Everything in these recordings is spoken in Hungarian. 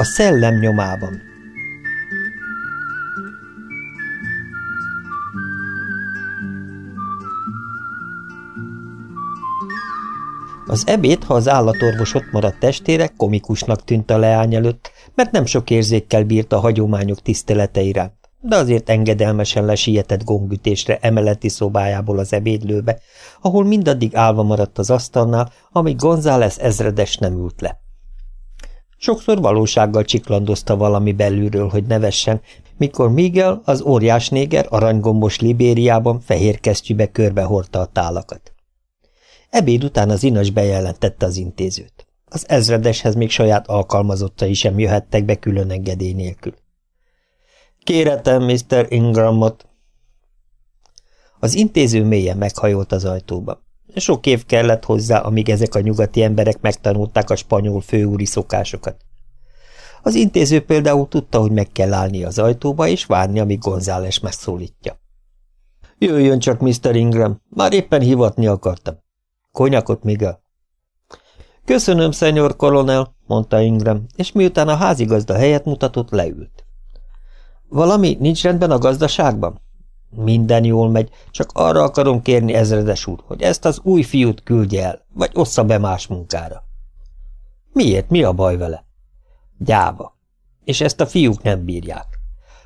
A szellem nyomában Az ebéd, ha az állatorvos ott maradt testére, komikusnak tűnt a leány előtt, mert nem sok érzékkel bírt a hagyományok tisztelete iránt, de azért engedelmesen lesietett gongütésre emeleti szobájából az ebédlőbe, ahol mindaddig állva maradt az asztalnál, amíg González ezredes nem ült le. Sokszor valósággal csiklandozta valami belülről, hogy nevessen, mikor Miguel, az óriás néger aranygombos Libériában fehér kesztyűbe körbehordta a tálakat. Ebéd után az inas bejelentette az intézőt. Az ezredeshez még saját alkalmazottai sem jöhettek be külön engedély nélkül. Kéretem Mr. Ingramot. Az intéző mélyen meghajolt az ajtóba. Sok év kellett hozzá, amíg ezek a nyugati emberek megtanulták a spanyol főúri szokásokat. Az intéző például tudta, hogy meg kell állni az ajtóba, és várni, amíg González megszólítja. Jöjjön csak, Mr. Ingram, már éppen hivatni akartam. Konyakot, Miguel. Köszönöm, szenyor kolonel, mondta Ingram, és miután a házigazda helyet mutatott, leült. Valami nincs rendben a gazdaságban? Minden jól megy, csak arra akarom kérni, ezredes úr, hogy ezt az új fiút küldje el, vagy ossza be más munkára. Miért? Mi a baj vele? Gyáva. És ezt a fiúk nem bírják.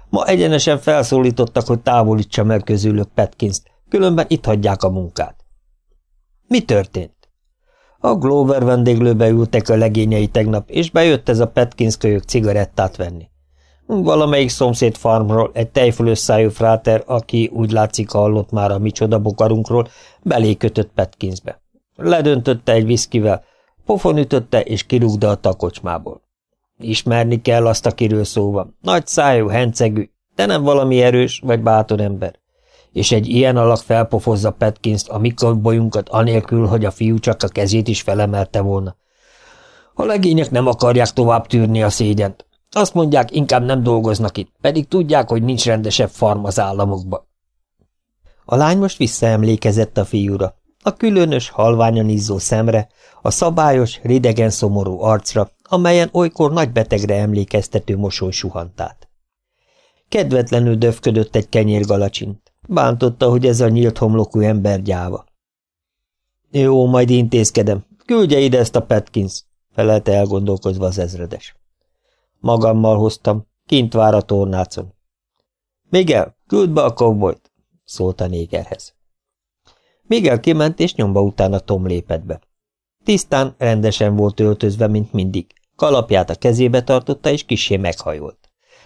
Ma egyenesen felszólítottak, hogy távolítsam el közülök Petkinst, különben itt hagyják a munkát. Mi történt? A Glover vendéglőbe ültek a legényei tegnap, és bejött ez a Petkins kölyök cigarettát venni. Valamelyik szomszéd farmról egy tejfölös fráter, aki úgy látszik hallott már a micsoda bokarunkról, belé kötött Petkinsbe. Ledöntötte egy viszkivel, pofon ütötte és kirúgda a takocsmából. Ismerni kell azt, akiről szó van. Nagy szájú, hencegű, de nem valami erős vagy bátor ember és egy ilyen alak felpofozza Petkinst a mikorbolyunkat anélkül, hogy a fiú csak a kezét is felemelte volna. A legények nem akarják tovább tűrni a szégyent. Azt mondják, inkább nem dolgoznak itt, pedig tudják, hogy nincs rendesebb farm az államokban. A lány most visszaemlékezett a fiúra, a különös, halványan izzó szemre, a szabályos, ridegen szomorú arcra, amelyen olykor nagy betegre emlékeztető mosoly suhant. Kedvetlenül döfködött egy kenyérgalacsint. Bántotta, hogy ez a nyílt homlokú ember gyáva. Jó, majd intézkedem. Küldje ide ezt a Petkins, felelte elgondolkozva az ezredes. Magammal hoztam, kint vár a tornácon. Miguel, küld be a kovbolyt, szólt a négerhez. Miguel kiment, és nyomba utána Tom lépett be. Tisztán, rendesen volt öltözve, mint mindig. Kalapját a kezébe tartotta, és kisé meghajolt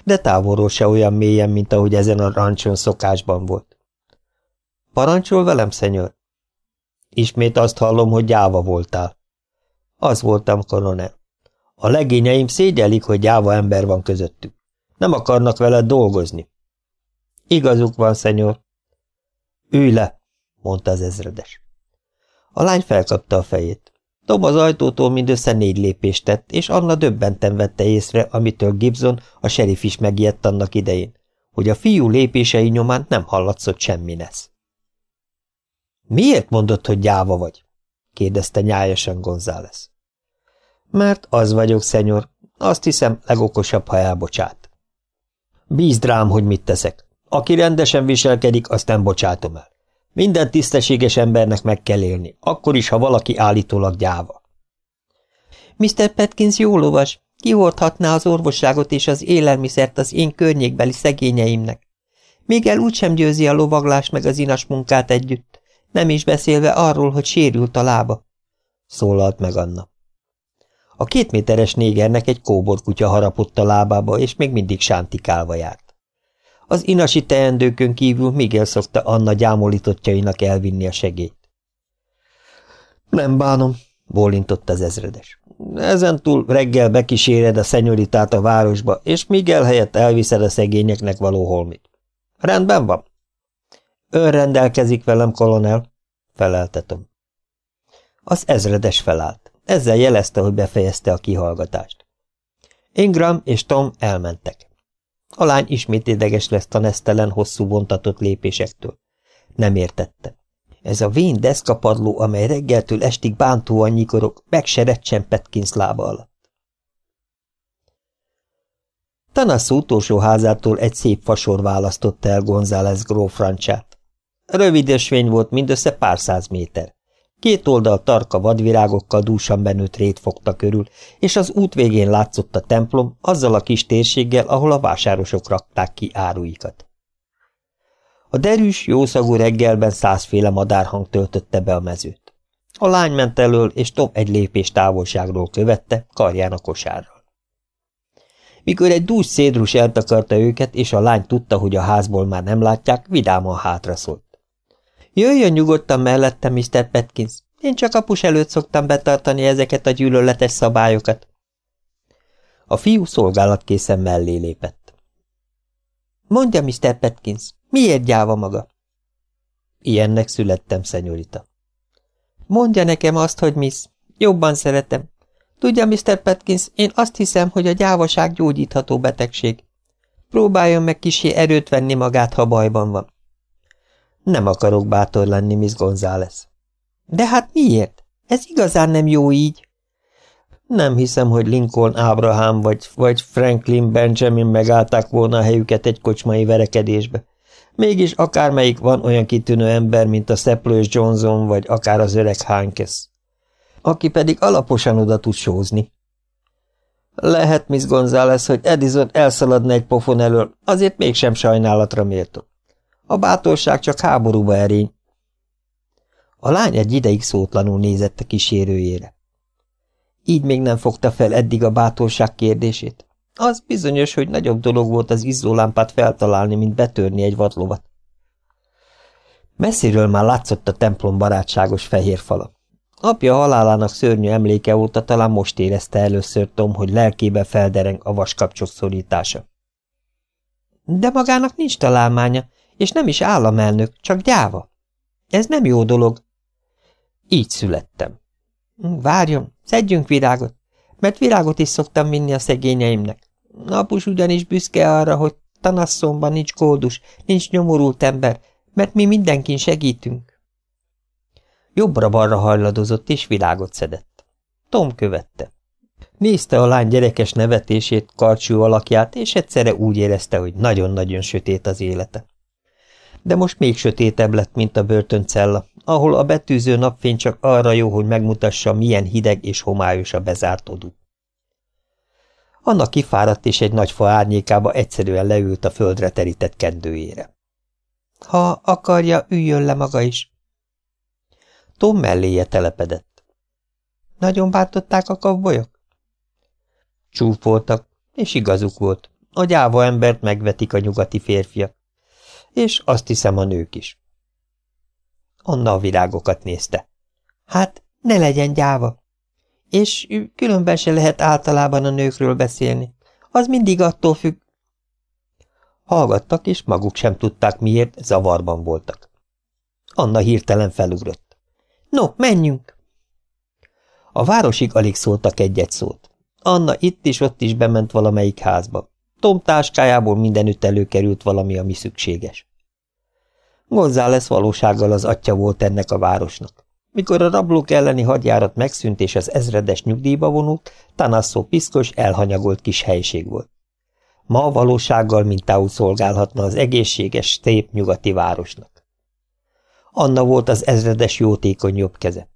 de távolról se olyan mélyen, mint ahogy ezen a rancson szokásban volt. Parancsol velem, szenyor? Ismét azt hallom, hogy gyáva voltál. Az voltam, koronel. A legényeim szégyelik, hogy gyáva ember van közöttük. Nem akarnak veled dolgozni. Igazuk van, szenyor. Ülj le, mondta az ezredes. A lány felkapta a fejét. Tom az ajtótól mindössze négy lépést tett, és Anna döbbenten vette észre, amitől Gibson, a serif is megijedt annak idején, hogy a fiú lépései nyomán nem hallatszott semmi nesz. Miért mondott, hogy gyáva vagy? kérdezte nyájasan González. Mert az vagyok, szenyor. Azt hiszem, legokosabb, ha elbocsát. Bízd rám, hogy mit teszek. Aki rendesen viselkedik, azt nem bocsátom el. Minden tisztességes embernek meg kell élni, akkor is, ha valaki állítólag gyáva. Mr. Petkins jó lovas, kihordhatná az orvosságot és az élelmiszert az én környékbeli szegényeimnek. Még el úgysem győzi a lovaglás meg az inas munkát együtt, nem is beszélve arról, hogy sérült a lába. Szólalt meg Anna. A két méteres négernek egy kóborkutya harapott a lábába, és még mindig sántikálva járt. Az inasi teendőkön kívül Miguel szokta Anna gyámolítottjainak elvinni a segélyt. Nem bánom, bólintott az ezredes. Ezentúl reggel bekíséred a szenyoritát a városba, és Miguel helyett elviszed a szegényeknek való holmit. Rendben van. Ön rendelkezik velem, kolonel, feleltetom. Az ezredes felállt. Ezzel jelezte, hogy befejezte a kihallgatást. Ingram és Tom elmentek. A lány ismét ideges lesz a nesztelen, hosszú vontatott lépésektől. Nem értette. Ez a vén deszkapadló, amely reggeltől estig bántóan nyikorok, meg Petkins lába alatt. Tanasz utolsó házától egy szép fasor választotta el González grófrancsát. Rövid volt mindössze pár száz méter. Két oldal tarka vadvirágokkal dúsan benőtt rét fogta körül, és az út végén látszott a templom azzal a kis térséggel, ahol a vásárosok rakták ki áruikat. A derűs, jószagú reggelben százféle madárhang töltötte be a mezőt. A lány ment elől, és Tom egy lépés távolságról követte, karján a kosárral. Mikor egy dús szédrus eltakarta őket, és a lány tudta, hogy a házból már nem látják, vidáman hátra szólt. Jöjjön nyugodtan mellette, Mr. Petkins. Én csak apus előtt szoktam betartani ezeket a gyűlöletes szabályokat. A fiú szolgálatkészen mellé lépett. Mondja, Mr. Petkins, miért gyáva maga? Ilyennek születtem, szenyorita. Mondja nekem azt, hogy miss. Jobban szeretem. Tudja, Mr. Petkins, én azt hiszem, hogy a gyávaság gyógyítható betegség. Próbáljon meg kisé erőt venni magát, ha bajban van. Nem akarok bátor lenni, Miss González. De hát miért? Ez igazán nem jó így. Nem hiszem, hogy Lincoln Abraham vagy, vagy Franklin Benjamin megállták volna a helyüket egy kocsmai verekedésbe. Mégis akármelyik van olyan kitűnő ember, mint a Szeplős Johnson, vagy akár az öreg Hankes. Aki pedig alaposan oda tud sózni. Lehet, Miss González, hogy Edison elszaladna egy pofon elől, azért mégsem sajnálatra méltó. A bátorság csak háborúba erény. A lány egy ideig szótlanul nézett a kísérőjére. Így még nem fogta fel eddig a bátorság kérdését. Az bizonyos, hogy nagyobb dolog volt az izzólámpát feltalálni, mint betörni egy vadlovat. Messziről már látszott a templom barátságos fehér fala. Apja halálának szörnyű emléke óta talán most érezte először Tom, hogy lelkébe feldereng a vaskapcsok szorítása. De magának nincs találmánya, és nem is államelnök, csak gyáva. Ez nem jó dolog. Így születtem. Várjon, szedjünk virágot, mert virágot is szoktam vinni a szegényeimnek. Apus ugyanis büszke arra, hogy tanasszomban nincs kódus, nincs nyomorult ember, mert mi mindenkin segítünk. Jobbra-balra hajladozott, és virágot szedett. Tom követte. Nézte a lány gyerekes nevetését, karcsú alakját, és egyszerre úgy érezte, hogy nagyon-nagyon sötét az élete de most még sötétebb lett, mint a börtöncella, ahol a betűző napfény csak arra jó, hogy megmutassa, milyen hideg és homályos a bezárt odú. Anna kifáradt és egy nagy fa árnyékába egyszerűen leült a földre terített kendőjére. Ha akarja, üljön le maga is. Tom melléje telepedett. Nagyon bántották a kavbolyok? Csúf voltak, és igazuk volt. A gyáva embert megvetik a nyugati férfiak és azt hiszem a nők is. Anna a virágokat nézte. Hát, ne legyen gyáva. És különben se lehet általában a nőkről beszélni. Az mindig attól függ. Hallgattak, és maguk sem tudták miért, zavarban voltak. Anna hirtelen felugrott. No, menjünk! A városig alig szóltak egy-egy szót. Anna itt is, ott is bement valamelyik házba. Tom táskájából mindenütt előkerült valami, ami szükséges. González valósággal az atya volt ennek a városnak. Mikor a rablók elleni hadjárat megszűnt és az ezredes nyugdíjba vonult, Tanasszó piszkos, elhanyagolt kis helység volt. Ma valósággal mintául szolgálhatna az egészséges, szép nyugati városnak. Anna volt az ezredes jótékony jobb keze.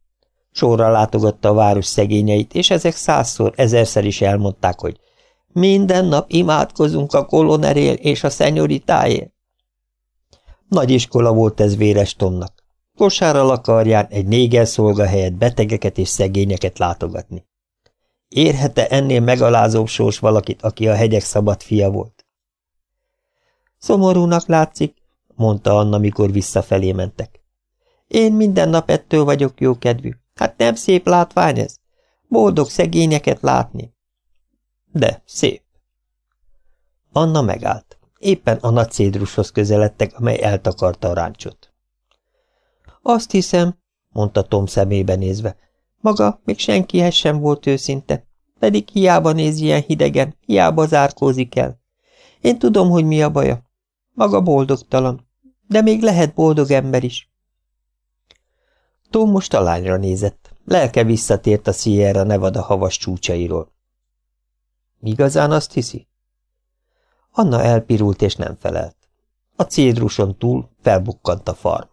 Sorra látogatta a város szegényeit, és ezek százszor, ezerszer is elmondták, hogy minden nap imádkozunk a kolonerél és a szenyoritáért. Nagy iskola volt ez véres Tomnak. Kosárral akarján egy néger szolga helyett betegeket és szegényeket látogatni. Érhete ennél megalázóbb sors valakit, aki a hegyek szabad fia volt? Szomorúnak látszik, mondta Anna, mikor visszafelé mentek. Én minden nap ettől vagyok jókedvű. Hát nem szép látvány ez? Boldog szegényeket látni. De szép. Anna megállt. Éppen a nagy cédrushoz közeledtek, amely eltakarta a ráncsot. Azt hiszem, mondta Tom szemébe nézve, maga még senkihez sem volt őszinte, pedig hiába néz ilyen hidegen, hiába zárkózik el. Én tudom, hogy mi a baja. Maga boldogtalan, de még lehet boldog ember is. Tom most a lányra nézett. Lelke visszatért a Sierra Nevada havas csúcsairól. Igazán azt hiszi? Anna elpirult és nem felelt. A cédruson túl felbukkant a farm.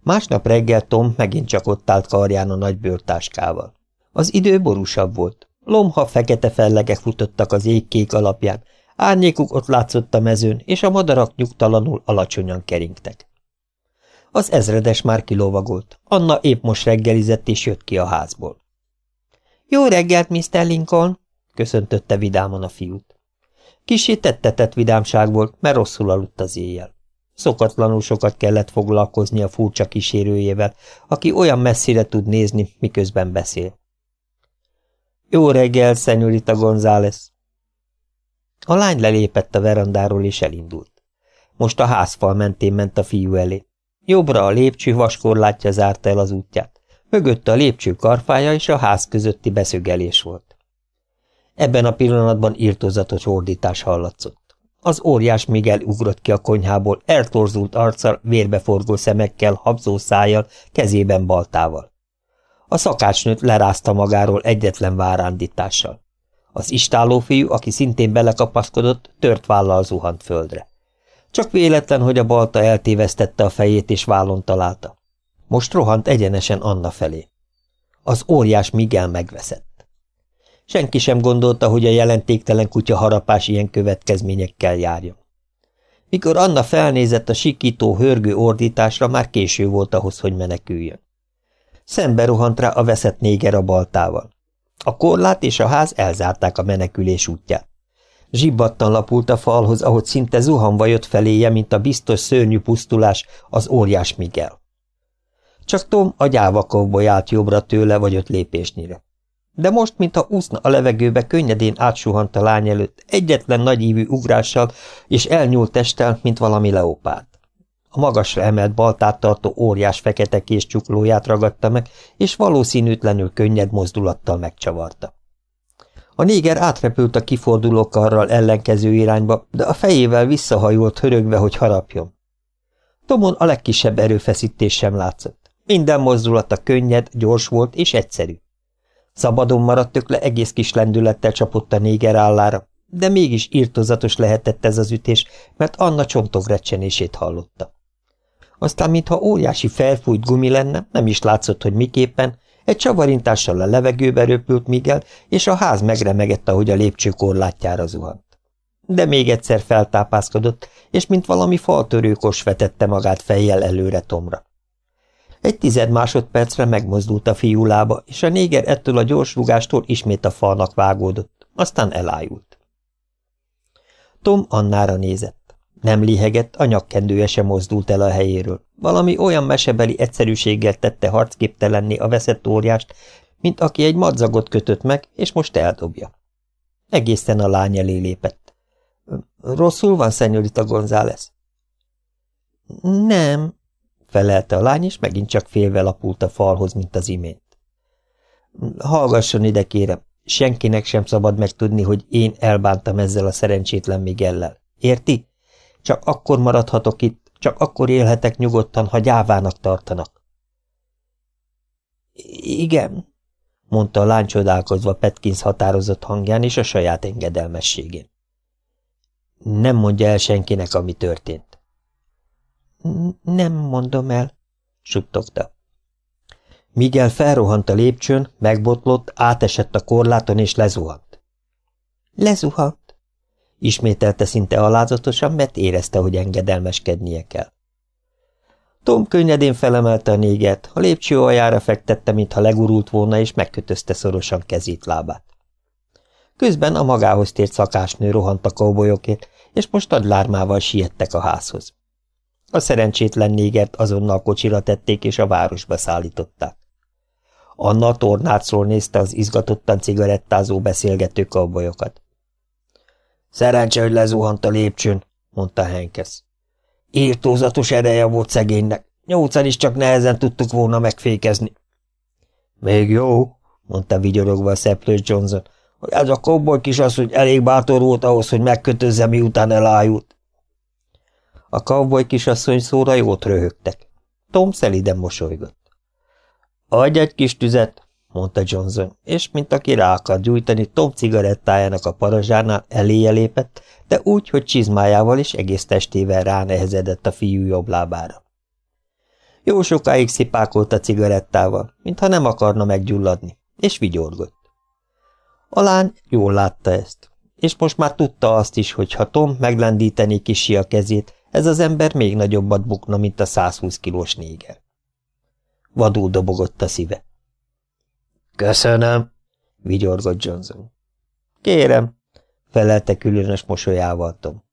Másnap reggel Tom megint csak ott állt karján a nagy bőrtáskával. Az idő borúsabb volt. Lomha fekete fellegek futottak az égkék alapján, árnyékuk ott látszott a mezőn, és a madarak nyugtalanul alacsonyan keringtek. Az ezredes már kilovagolt. Anna épp most reggelizett és jött ki a házból. – Jó reggelt, Mr. Lincoln! – köszöntötte vidáman a fiút. Kissé tettetett vidámság volt, mert rosszul aludt az éjjel. Szokatlanul sokat kellett foglalkozni a furcsa kísérőjével, aki olyan messzire tud nézni, miközben beszél. Jó reggel, szenyorita González! A lány lelépett a verandáról és elindult. Most a házfal mentén ment a fiú elé. Jobbra a lépcső vaskorlátja zárta el az útját. Mögötte a lépcső karfája és a ház közötti beszögelés volt. Ebben a pillanatban írtózatos ordítás hallatszott. Az óriás Miguel ugrott ki a konyhából, eltorzult arccal, vérbeforgó szemekkel, habzó szájjal, kezében baltával. A szakácsnőt lerázta magáról egyetlen várándítással. Az istáló fiú, aki szintén belekapaszkodott, tört vállal zuhant földre. Csak véletlen, hogy a balta eltévesztette a fejét és vállon találta. Most rohant egyenesen Anna felé. Az óriás Miguel megveszett. Senki sem gondolta, hogy a jelentéktelen kutya harapás ilyen következményekkel járjon. Mikor Anna felnézett a sikító, hörgő ordításra, már késő volt ahhoz, hogy meneküljön. Szembe rohant rá a veszett néger a baltával. A korlát és a ház elzárták a menekülés útját. Zsibbattan lapult a falhoz, ahogy szinte zuhanva jött feléje, mint a biztos szörnyű pusztulás, az óriás Miguel. Csak Tom a gyáva állt jobbra tőle vagy öt lépésnyire. De most, mintha úszna a levegőbe, könnyedén átsuhant a lány előtt, egyetlen nagyívű ugrással, és elnyúlt testtel, mint valami leopárd. A magasra emelt baltát tartó óriás fekete kés csuklóját ragadta meg, és valószínűtlenül könnyed mozdulattal megcsavarta. A néger átrepült a kiforduló karral ellenkező irányba, de a fejével visszahajolt hörögve, hogy harapjon. Tomon a legkisebb erőfeszítés sem látszott. Minden mozdulata könnyed, gyors volt és egyszerű. Szabadon maradt le egész kis lendülettel csapott a néger állára, de mégis írtozatos lehetett ez az ütés, mert Anna csontogrecsenését hallotta. Aztán, mintha óriási felfújt gumi lenne, nem is látszott, hogy miképpen, egy csavarintással a levegőbe röpült Miguel, és a ház megremegett, ahogy a lépcső korlátjára zuhant. De még egyszer feltápászkodott, és mint valami faltörőkos vetette magát fejjel előre Tomra. Egy tized másodpercre megmozdult a fiú lába, és a néger ettől a gyors rugástól ismét a falnak vágódott, aztán elájult. Tom Annára nézett. Nem lihegett, a nyakkendője sem mozdult el a helyéről. Valami olyan mesebeli egyszerűséggel tette harcképtelenni a veszett óriást, mint aki egy madzagot kötött meg, és most eldobja. Egészen a lány elé lépett. Rosszul van, szenyorita González? Nem, felelte a lány, és megint csak félve lapult a falhoz, mint az imént. Hallgasson ide, kérem, senkinek sem szabad megtudni, hogy én elbántam ezzel a szerencsétlen Miguellel. Érti? Csak akkor maradhatok itt, csak akkor élhetek nyugodtan, ha gyávának tartanak. Igen, mondta a lány csodálkozva Petkins határozott hangján és a saját engedelmességén. Nem mondja el senkinek, ami történt. Nem mondom el, suttogta. Miguel felrohant a lépcsőn, megbotlott, átesett a korláton és lezuhant. Lezuhant? Ismételte szinte alázatosan, mert érezte, hogy engedelmeskednie kell. Tom könnyedén felemelte a négert, a lépcső aljára fektette, mintha legurult volna, és megkötözte szorosan kezét lábát. Közben a magához tért szakásnő rohant a kaubolyokért, és most nagy lármával siettek a házhoz. A szerencsétlen négert azonnal kocsira tették, és a városba szállították. Anna a tornácról nézte az izgatottan cigarettázó beszélgető kaubolyokat. Szerencse, hogy lezuhant a lépcsőn, mondta Henkesz. Írtózatos ereje volt szegénynek, nyolcan is csak nehezen tudtuk volna megfékezni. Még jó, mondta vigyorogva a szeplős Johnson, hogy ez a kobboly hogy elég bátor volt ahhoz, hogy megkötözze, miután elájult. A kavboly kisasszony szóra jót röhögtek. Tom szeliden mosolygott. Adj egy kis tüzet, mondta Johnson, és mint aki rá akar gyújtani, Tom cigarettájának a parazsánál eléje lépett, de úgy, hogy csizmájával és egész testével ránehezedett a fiú jobb lábára. Jó sokáig szipákolt a cigarettával, mintha nem akarna meggyulladni, és vigyorgott. A lány jól látta ezt, és most már tudta azt is, hogy ha Tom meglendíteni kisi a kezét, ez az ember még nagyobbat bukna, mint a 120 kilós néger. Vadul dobogott a szíve. Köszönöm, vigyorgott Johnson. Kérem, felelte különös mosolyával Tom.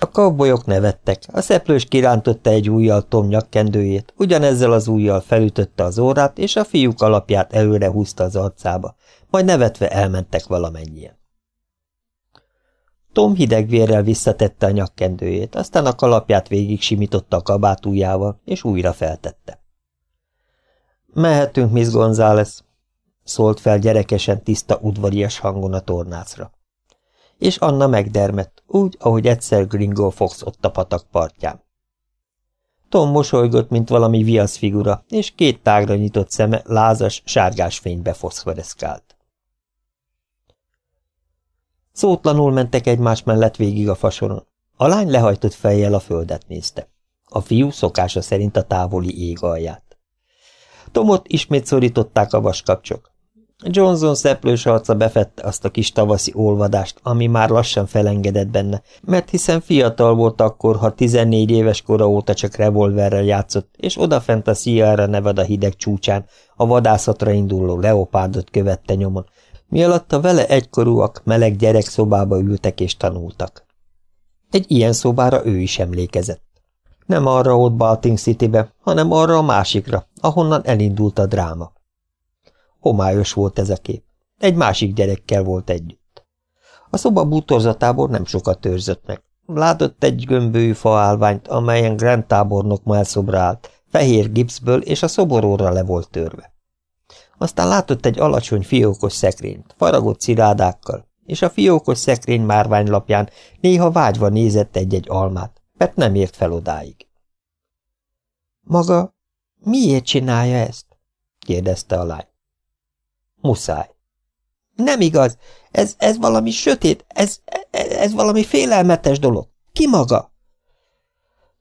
A kavbolyok nevettek, a szeplős kirántotta egy ujjal Tom nyakkendőjét, ugyanezzel az ujjal felütötte az órát, és a fiúk alapját előre húzta az arcába, majd nevetve elmentek valamennyien. Tom hidegvérrel visszatette a nyakkendőjét, aztán a kalapját végig simította a kabát ujjával, és újra feltette. Mehetünk, Miss González, szólt fel gyerekesen tiszta udvarias hangon a tornácra. És Anna megdermett, úgy, ahogy egyszer Gringo Fox ott a patak partján. Tom mosolygott, mint valami viasz figura, és két tágra nyitott szeme lázas, sárgás fénybe foszforeszkált. Szótlanul mentek egymás mellett végig a fasoron. A lány lehajtott fejjel a földet nézte. A fiú szokása szerint a távoli ég alját. Tomot ismét szorították a vaskapcsok. Johnson szeplős arca befette azt a kis tavaszi olvadást, ami már lassan felengedett benne, mert hiszen fiatal volt akkor, ha 14 éves kora óta csak revolverrel játszott, és odafent a Sierra Nevada hideg csúcsán a vadászatra induló leopárdot követte nyomon, mi alatt a vele egykorúak meleg gyerek szobába ültek és tanultak. Egy ilyen szobára ő is emlékezett. Nem arra ott Balting Citybe, hanem arra a másikra, ahonnan elindult a dráma. Homályos volt ez a kép. Egy másik gyerekkel volt együtt. A szoba bútorzatából nem sokat törzött meg. Látott egy gömbőjű faállványt, amelyen Grand tábornok ma elszobrált, fehér gipszből, és a szoboróra le volt törve. Aztán látott egy alacsony fiókos szekrényt, faragott cirádákkal, és a fiókos szekrény márványlapján néha vágyva nézett egy-egy almát, mert nem ért fel odáig. Maga miért csinálja ezt? kérdezte a lány. Muszáj. Nem igaz. Ez, ez valami sötét, ez, ez, ez valami félelmetes dolog. Ki maga?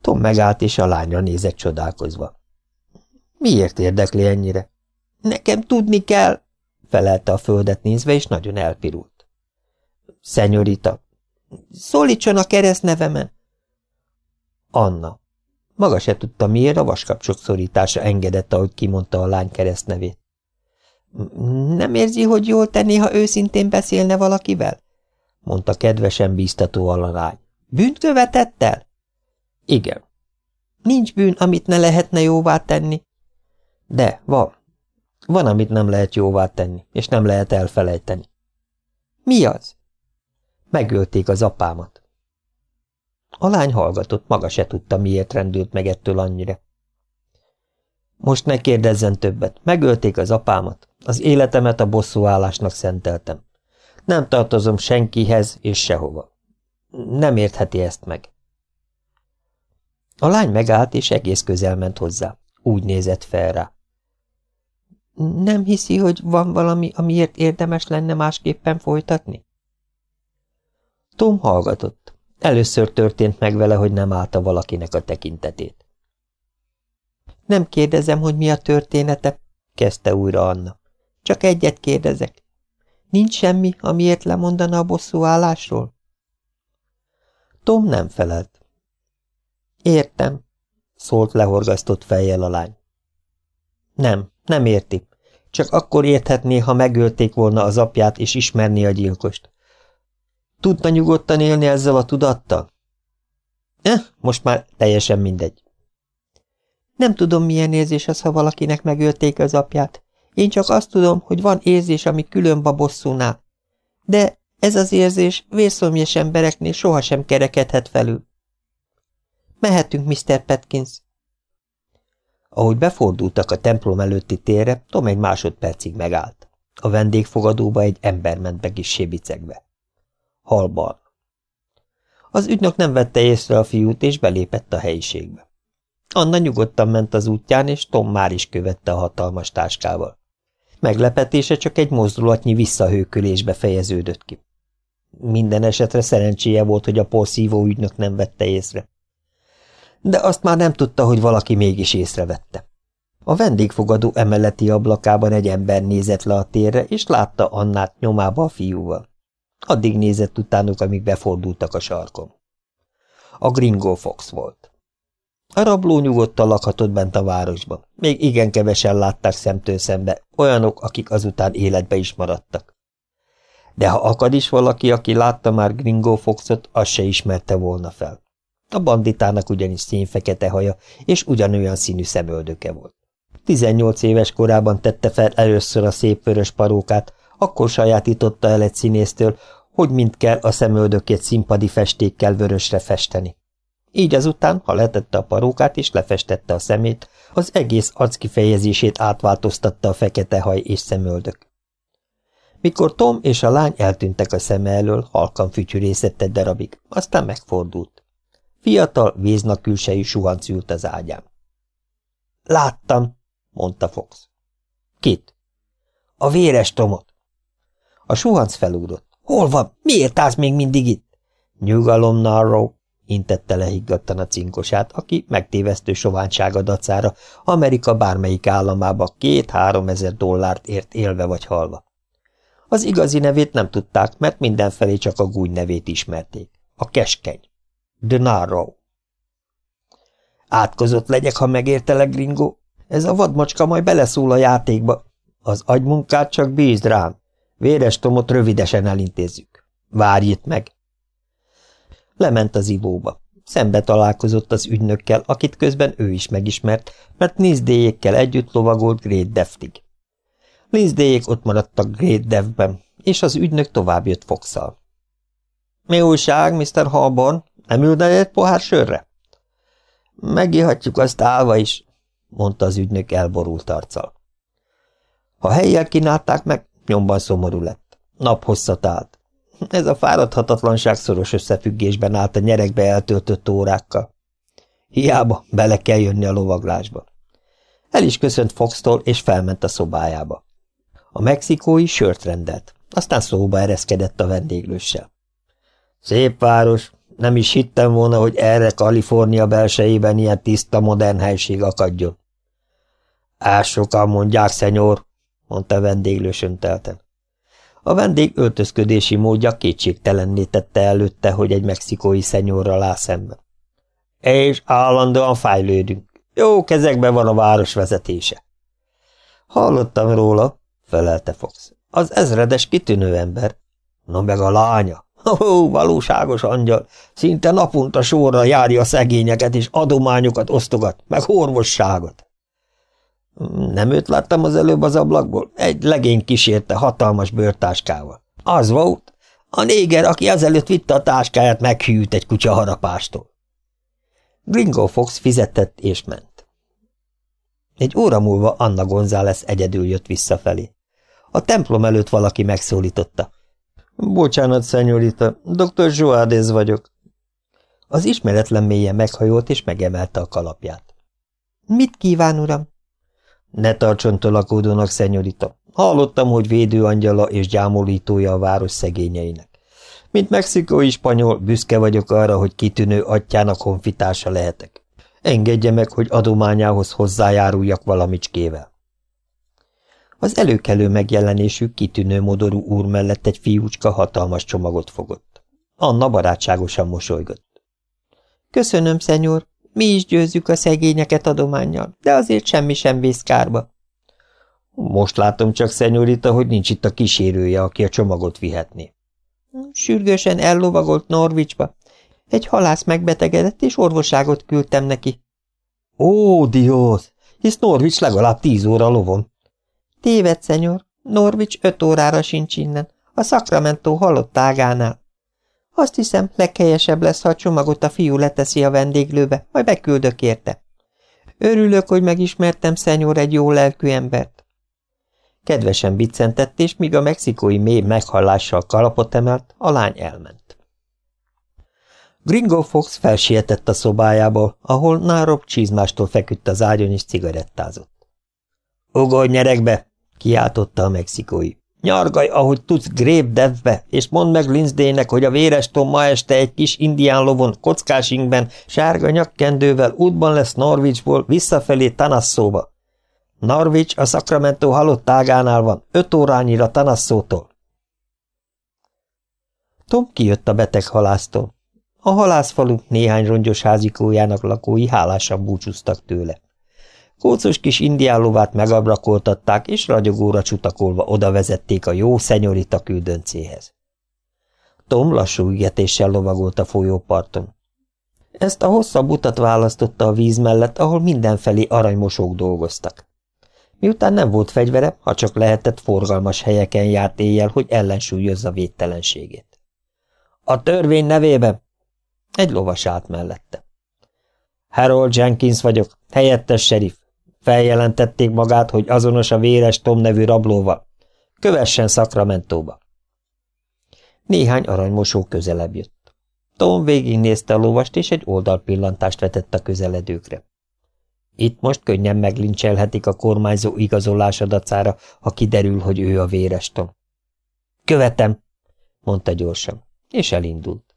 Tom megállt, és a lányra nézett csodálkozva. Miért érdekli ennyire? Nekem tudni kell, felelte a földet nézve, és nagyon elpirult. Szenyorita, szólítson a keresztnevemen. Anna. Maga se tudta, miért a vaskapcsok szorítása engedett, ahogy kimondta a lány keresztnevét. Nem érzi, hogy jól tenné, ha őszintén beszélne valakivel? mondta kedvesen bíztató a lány. Bűnt követett el? Igen. Nincs bűn, amit ne lehetne jóvá tenni? De, van. Van, amit nem lehet jóvá tenni, és nem lehet elfelejteni. Mi az? Megölték az apámat. A lány hallgatott, maga se tudta, miért rendült meg ettől annyira. Most ne kérdezzen többet. Megölték az apámat. Az életemet a bosszúállásnak szenteltem. Nem tartozom senkihez és sehova. Nem értheti ezt meg. A lány megállt, és egész közel ment hozzá. Úgy nézett fel rá. Nem hiszi, hogy van valami, amiért érdemes lenne másképpen folytatni? Tom hallgatott. Először történt meg vele, hogy nem állta valakinek a tekintetét. Nem kérdezem, hogy mi a története, kezdte újra Anna. Csak egyet kérdezek. Nincs semmi, amiért lemondana a bosszú állásról? Tom nem felelt. Értem, szólt lehorgasztott fejjel a lány. Nem, nem érti. Csak akkor érthetné, ha megölték volna az apját és ismerné a gyilkost. Tudna nyugodtan élni ezzel a tudattal? Eh, most már teljesen mindegy. Nem tudom, milyen érzés az, ha valakinek megölték az apját. Én csak azt tudom, hogy van érzés, ami külön babosszúnál. De ez az érzés vérszomjas embereknél sohasem kerekedhet felül. Mehetünk, Mr. Petkins. Ahogy befordultak a templom előtti térre, Tom egy másodpercig megállt. A vendégfogadóba egy ember ment be kis sébicegbe. Halban. Az ügynök nem vette észre a fiút, és belépett a helyiségbe. Anna nyugodtan ment az útján, és Tom már is követte a hatalmas táskával. Meglepetése csak egy mozdulatnyi visszahőkülésbe fejeződött ki. Minden esetre szerencséje volt, hogy a porszívó ügynök nem vette észre. De azt már nem tudta, hogy valaki mégis észrevette. A vendégfogadó emeleti ablakában egy ember nézett le a térre, és látta Annát nyomába a fiúval. Addig nézett utánuk, amíg befordultak a sarkon. A Gringo Fox volt. A rabló nyugodtan lakhatott bent a városban. Még igen kevesen látták szemtől szembe, olyanok, akik azután életbe is maradtak. De ha akad is valaki, aki látta már Gringo Foxot, az se ismerte volna fel. A banditának ugyanis színfekete haja, és ugyanolyan színű szemöldöke volt. 18 éves korában tette fel először a szép vörös parókát, akkor sajátította el egy színésztől, hogy mint kell a szemöldökét színpadi festékkel vörösre festeni. Így azután, ha letette a parókát és lefestette a szemét, az egész arc kifejezését átváltoztatta a fekete haj és szemöldök. Mikor Tom és a lány eltűntek a szeme elől, halkan fütyürészett egy darabig, aztán megfordult. Fiatal, véznak külsejű suhanc ült az ágyán. Láttam, mondta Fox. Kit? A véres Tomot. A suhanc felugrott. Hol van? Miért állsz még mindig itt? Nyugalom, Narrow, intette lehiggadtan a cinkosát, aki megtévesztő soványsága dacára Amerika bármelyik államába két-három ezer dollárt ért élve vagy halva. Az igazi nevét nem tudták, mert mindenfelé csak a gúny nevét ismerték. A keskeny. Narrow. Átkozott legyek, ha megértelek, gringo? Ez a vadmacska majd beleszól a játékba. Az agymunkát csak bízd rám. Véres Tomot rövidesen elintézzük. Várj itt meg! Lement az ivóba. Szembe találkozott az ügynökkel, akit közben ő is megismert, mert Nizdéjékkel együtt lovagolt Great Deftig. Lizdéjék ott maradtak Great Devben, és az ügynök tovább jött Foxal. Mi újság, Mr. Halborn? Nem ülne egy pohár sörre? Megihatjuk azt állva is, mondta az ügynök elborult arccal. Ha helyjel kínálták meg, nyomban szomorú lett. Naphosszat állt. Ez a fáradhatatlanság szoros összefüggésben állt a nyerekbe eltöltött órákkal. Hiába bele kell jönni a lovaglásba. El is köszönt Foxtól, és felment a szobájába. A mexikói sört rendelt, aztán szóba ereszkedett a vendéglőssel. Szép város, nem is hittem volna, hogy erre Kalifornia belsejében ilyen tiszta, modern helység akadjon. Ás sokan mondják, szenyor, mondta vendéglős öntelten. A vendég öltözködési módja kétségtelenné tette előtte, hogy egy mexikói szenyorral áll szemben. És állandóan fájlődünk. Jó kezekben van a város vezetése. Hallottam róla, felelte Fox. Az ezredes kitűnő ember. No meg a lánya. Ó, valóságos angyal, szinte naponta sorra járja a szegényeket, és adományokat osztogat, meg orvosságot. Nem őt láttam az előbb az ablakból? Egy legény kísérte hatalmas bőrtáskával. Az volt. A néger, aki ezelőtt vitte a táskáját, meghűlt egy kutya harapástól. Gringo Fox fizetett és ment. Egy óra múlva Anna González egyedül jött visszafelé. A templom előtt valaki megszólította. Bocsánat, szenyorita, dr. Joádez vagyok. Az ismeretlen mélyen meghajolt és megemelte a kalapját. Mit kíván, uram? Ne tartson tolakodónak, szenyorita. Hallottam, hogy védőangyala és gyámolítója a város szegényeinek. Mint mexikói spanyol, büszke vagyok arra, hogy kitűnő atyának honfitársa lehetek. Engedje meg, hogy adományához hozzájáruljak valamicskével. Az előkelő megjelenésű, kitűnő modorú úr mellett egy fiúcska hatalmas csomagot fogott. Anna barátságosan mosolygott. Köszönöm, szenyor, mi is győzzük a szegényeket adományjal, de azért semmi sem vész kárba. Most látom csak, szenyorita, hogy nincs itt a kísérője, aki a csomagot vihetné. Sürgősen ellovagolt Norvicsba. Egy halász megbetegedett, és orvoságot küldtem neki. Ó, Dióz! Hisz Norvics legalább tíz óra lovon. Téved, szenyor. Norvics öt órára sincs innen. A Sacramento halott ágánál. Azt hiszem, leghelyesebb lesz, ha a csomagot a fiú leteszi a vendéglőbe, majd beküldök érte. Örülök, hogy megismertem, szenyor, egy jó lelkű embert. Kedvesen biccentett, és míg a mexikói mély meghallással kalapot emelt, a lány elment. Gringo Fox felsietett a szobájába, ahol Nárok csizmástól feküdt az ágyon és cigarettázott. – Ugorj nyerekbe! Kiáltotta a mexikói. Nyargaj, ahogy tudsz Grape Deathbe, és mondd meg Linzdének, hogy a véres Tom ma este egy kis indián lovon, kockás ingben, sárga nyakkendővel útban lesz Norwichból visszafelé Tanasszóba. Norwich a Sacramento halott ágánál van, öt órányira Tanasszótól. Tom kijött a beteg halásztól. A halászfalu néhány rongyos házikójának lakói hálásan búcsúztak tőle. Kócos kis indiálóvát megabrakoltatták, és ragyogóra csutakolva oda vezették a jó szenyorita küldöncéhez. Tom lassú ügetéssel lovagolt a folyóparton. Ezt a hosszabb utat választotta a víz mellett, ahol mindenfelé aranymosók dolgoztak. Miután nem volt fegyvere, ha csak lehetett, forgalmas helyeken járt éjjel, hogy ellensúlyozza védtelenségét. A törvény nevében! Egy lovas állt mellette. Harold Jenkins vagyok, helyettes serif. Feljelentették magát, hogy azonos a véres Tom nevű rablóval. Kövessen Szakramentóba. Néhány aranymosó közelebb jött. Tom végignézte a lovast, és egy oldalpillantást vetett a közeledőkre. Itt most könnyen meglincselhetik a kormányzó igazolása dacára, ha kiderül, hogy ő a véres Tom. Követem, mondta gyorsan, és elindult.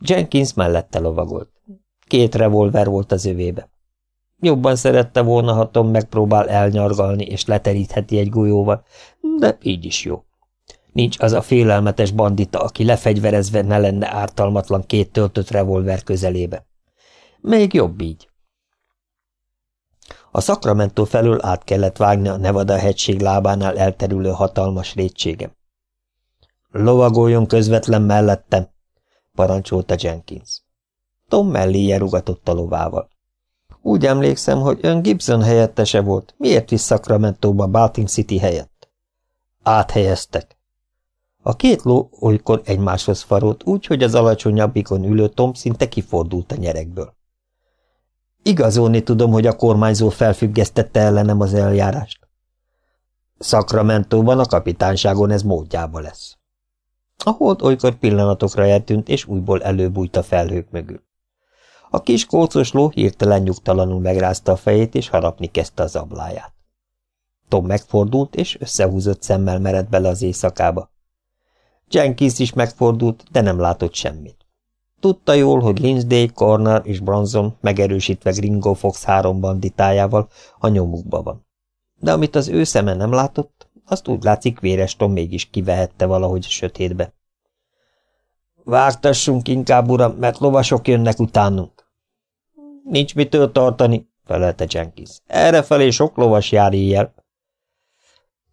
Jenkins mellette lovagolt. Két revolver volt az övébe. Jobban szerette volna, ha Tom megpróbál elnyargalni, és leterítheti egy golyóval, de így is jó. Nincs az a félelmetes bandita, aki lefegyverezve ne lenne ártalmatlan két töltött revolver közelébe. Még jobb így. A Sacramento felől át kellett vágni a Nevada hegység lábánál elterülő hatalmas rétségem. Lovagoljon közvetlen mellettem, parancsolta Jenkins. Tom melléje rugatott a lovával. Úgy emlékszem, hogy ön Gibson helyettese volt. Miért visz Sacramento-ba Baltimore City helyett? Áthelyeztek. A két ló olykor egymáshoz farolt úgy, hogy az alacsonyabbikon ülő Tom szinte kifordult a nyerekből. Igazolni tudom, hogy a kormányzó felfüggesztette ellenem az eljárást. Szakramentóban a kapitányságon ez módjába lesz. A hold olykor pillanatokra eltűnt, és újból előbújt a felhők mögül. A kis kócos ló hirtelen nyugtalanul megrázta a fejét, és harapni kezdte az abláját. Tom megfordult, és összehúzott szemmel mered bele az éjszakába. Jenkins is megfordult, de nem látott semmit. Tudta jól, hogy Lindsay, Corner és Bronson megerősítve Gringo Fox három banditájával a nyomukba van. De amit az ő szeme nem látott, azt úgy látszik véres Tom mégis kivehette valahogy sötétbe. Vágtassunk inkább, uram, mert lovasok jönnek utánunk. Nincs mitől tartani, felelte Jenkins. Errefelé sok lovas jár éjjel.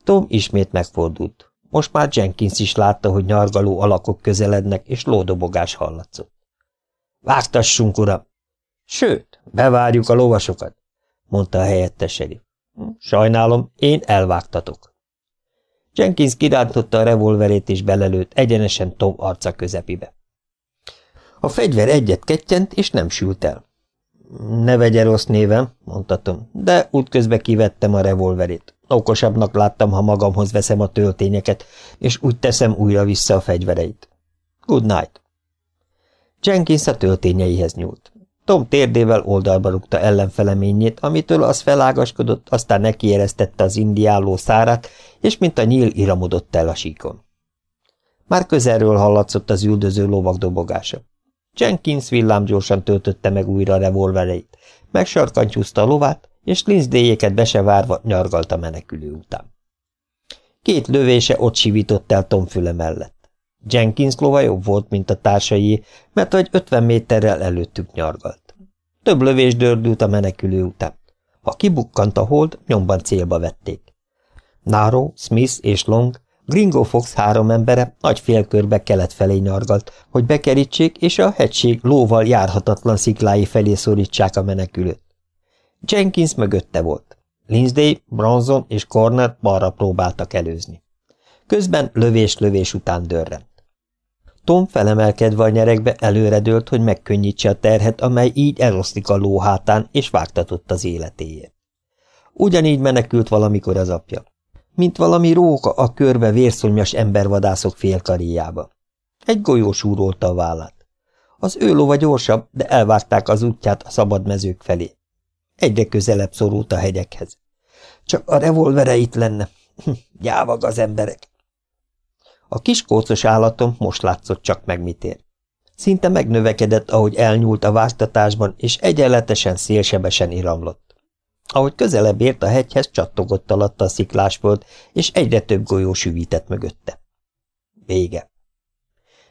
Tom ismét megfordult. Most már Jenkins is látta, hogy nyargaló alakok közelednek, és lódobogás hallatszott. Vágtassunk, uram! Sőt, bevárjuk a lovasokat, mondta a helyettes serif. Sajnálom, én elvágtatok. Jenkins kirántotta a revolverét és belelőtt egyenesen Tom arca közepibe. A fegyver egyet kettyent, és nem sült el. Ne vegye rossz névem, mondtatom, de útközben kivettem a revolverét. Okosabbnak láttam, ha magamhoz veszem a töltényeket, és úgy teszem újra vissza a fegyvereit. Good night. Jenkins a töltényeihez nyúlt. Tom térdével oldalba rúgta ellenfeleményét, amitől az felágaskodott, aztán nekieresztette az indiáló szárát, és mint a nyíl iramodott el a síkon. Már közelről hallatszott az üldöző lovak dobogása. Jenkins villámgyorsan töltötte meg újra a revolvereit, megsarkantyúzta a lovát, és linzdéjéket be se várva nyargalt a menekülő után. Két lövése ott sivított el Tom füle mellett. Jenkins lova jobb volt, mint a társai, mert vagy ötven méterrel előttük nyargalt. Több lövés dördült a menekülő után. Ha kibukkant a hold, nyomban célba vették. Naro, Smith és Long, Gringo Fox három embere nagy félkörbe kelet felé nyargalt, hogy bekerítsék, és a hegység lóval járhatatlan sziklái felé szorítsák a menekülőt. Jenkins mögötte volt. Lindsay, Bronson és Corner balra próbáltak előzni. Közben lövés-lövés után dörrent. Tom felemelkedve a nyerekbe előredőlt, hogy megkönnyítse a terhet, amely így eloszlik a ló hátán, és vágtatott az életéért. Ugyanígy menekült valamikor az apja. Mint valami róka a körbe vérszonyas embervadászok félkaríjába. Egy golyó súrolta a vállát. Az ő lova gyorsabb, de elvágták az útját a szabad mezők felé. Egyre közelebb szorult a hegyekhez. Csak a revolvere itt lenne, Gyávag az emberek. A kis kócos állatom most látszott csak meg mit ér. Szinte megnövekedett, ahogy elnyúlt a vágtatásban, és egyenletesen szélsebesen iramlott. Ahogy közelebb ért a hegyhez, csattogott alatta a sziklásföld, és egyre több golyó süvített mögötte. Vége.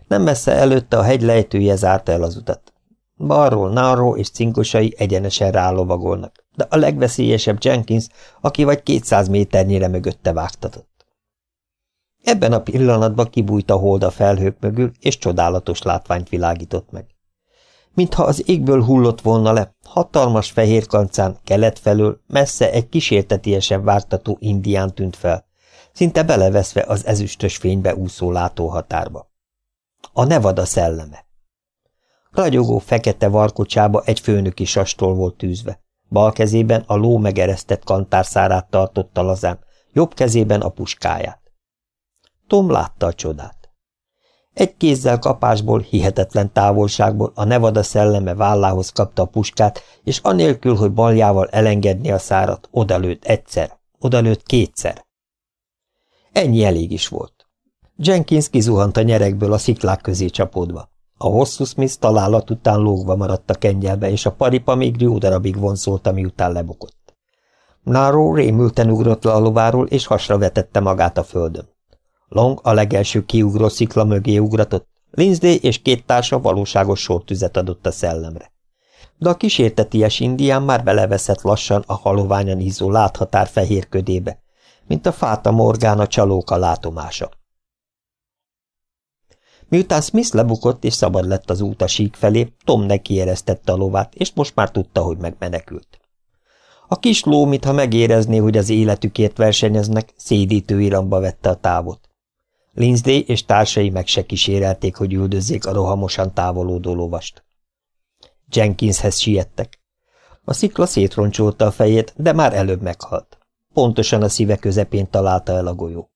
Nem messze előtte a hegy lejtője zárta el az utat. Balról Náró és cinkosai egyenesen rálovagolnak, de a legveszélyesebb Jenkins, aki vagy kétszáz méternyire mögötte vágtatott. Ebben a pillanatban kibújt a hold a felhők mögül, és csodálatos látványt világított meg. Mintha az égből hullott volna le, hatalmas fehér kancán, kelet felől, messze egy kísértetiesen vártató indián tűnt fel, szinte beleveszve az ezüstös fénybe úszó látóhatárba. A Nevada szelleme. Ragyogó fekete varkocsába egy főnöki sastól volt tűzve. Bal kezében a ló megeresztett kantárszárát tartotta lazán, jobb kezében a puskáját. Tom látta a csodát. Egy kézzel kapásból, hihetetlen távolságból a Nevada szelleme vállához kapta a puskát, és anélkül, hogy baljával elengedni a szárat, odalőtt egyszer, odalőtt kétszer. Ennyi elég is volt. Jenkins kizuhant a nyerekből a sziklák közé csapódva. A hosszú Smith találat után lógva maradt a kengyelbe, és a paripa még jó darabig vonszolta, miután lebukott. Náró rémülten ugrott le a lováról, és hasra vetette magát a földön. Long a legelső kiugró szikla mögé ugratott, Lindsay és két társa valóságos sortüzet adott a szellemre. De a kísérteties indián már beleveszett lassan a haloványan izzó láthatár fehér ködébe, mint a fáta morgán a csalóka látomása. Miután Smith lebukott és szabad lett az út a sík felé, Tom nekieresztette a lovát, és most már tudta, hogy megmenekült. A kis ló, mintha megérezné, hogy az életükért versenyeznek, szédítő iramba vette a távot. Lindsay és társai meg se kísérelték, hogy üldözzék a rohamosan távolódó lovast. Jenkinshez siettek. A szikla szétroncsolta a fejét, de már előbb meghalt. Pontosan a szíve közepén találta el a golyó.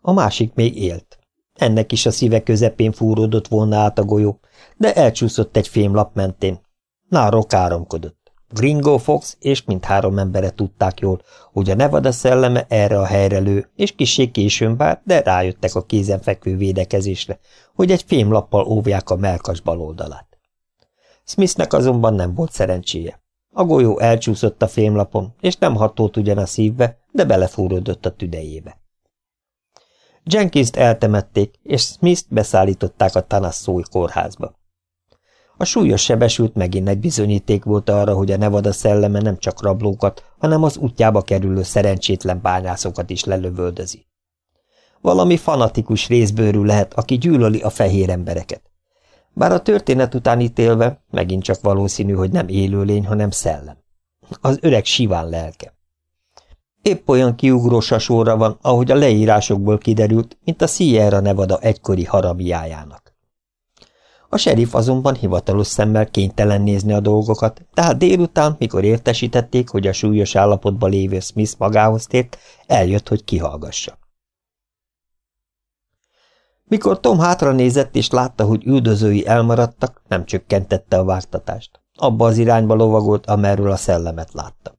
A másik még élt. Ennek is a szíve közepén fúródott volna át a golyó, de elcsúszott egy fémlap mentén. Náró káromkodott. Gringo Fox és mindhárom embere tudták jól, hogy a Nevada szelleme erre a helyre lő, és kissé későn bár, de rájöttek a kézenfekvő védekezésre, hogy egy fémlappal óvják a melkas baloldalát. Smithnek azonban nem volt szerencséje. A golyó elcsúszott a fémlapon, és nem hatolt ugyan a szívbe, de belefúródott a tüdejébe. Jenkins-t eltemették, és Smith-t beszállították a Tanasszói kórházba. A súlyos sebesült megint egy bizonyíték volt arra, hogy a Nevada szelleme nem csak rablókat, hanem az útjába kerülő szerencsétlen bányászokat is lelövöldözi. Valami fanatikus részbőrű lehet, aki gyűlöli a fehér embereket. Bár a történet után ítélve megint csak valószínű, hogy nem élőlény, hanem szellem. Az öreg siván lelke. Épp olyan kiugró sasóra van, ahogy a leírásokból kiderült, mint a Sierra Nevada egykori haramiájának. A serif azonban hivatalos szemmel kénytelen nézni a dolgokat, tehát délután, mikor értesítették, hogy a súlyos állapotban lévő Smith magához tért, eljött, hogy kihallgassa. Mikor Tom hátra nézett és látta, hogy üldözői elmaradtak, nem csökkentette a vártatást. Abba az irányba lovagolt, amerről a szellemet látta.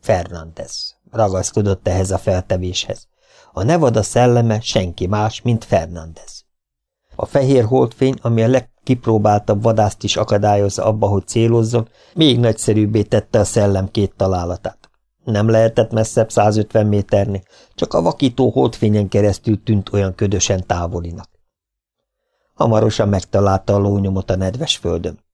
Fernandez ragaszkodott ehhez a feltevéshez. A Nevada szelleme senki más, mint Fernandez. A fehér holdfény, ami a legkipróbáltabb vadászt is akadályozza abba, hogy célozzon, még nagyszerűbbé tette a szellem két találatát. Nem lehetett messzebb 150 méterni, csak a vakító holdfényen keresztül tűnt olyan ködösen távolinak. Hamarosan megtalálta a lónyomot a nedves földön.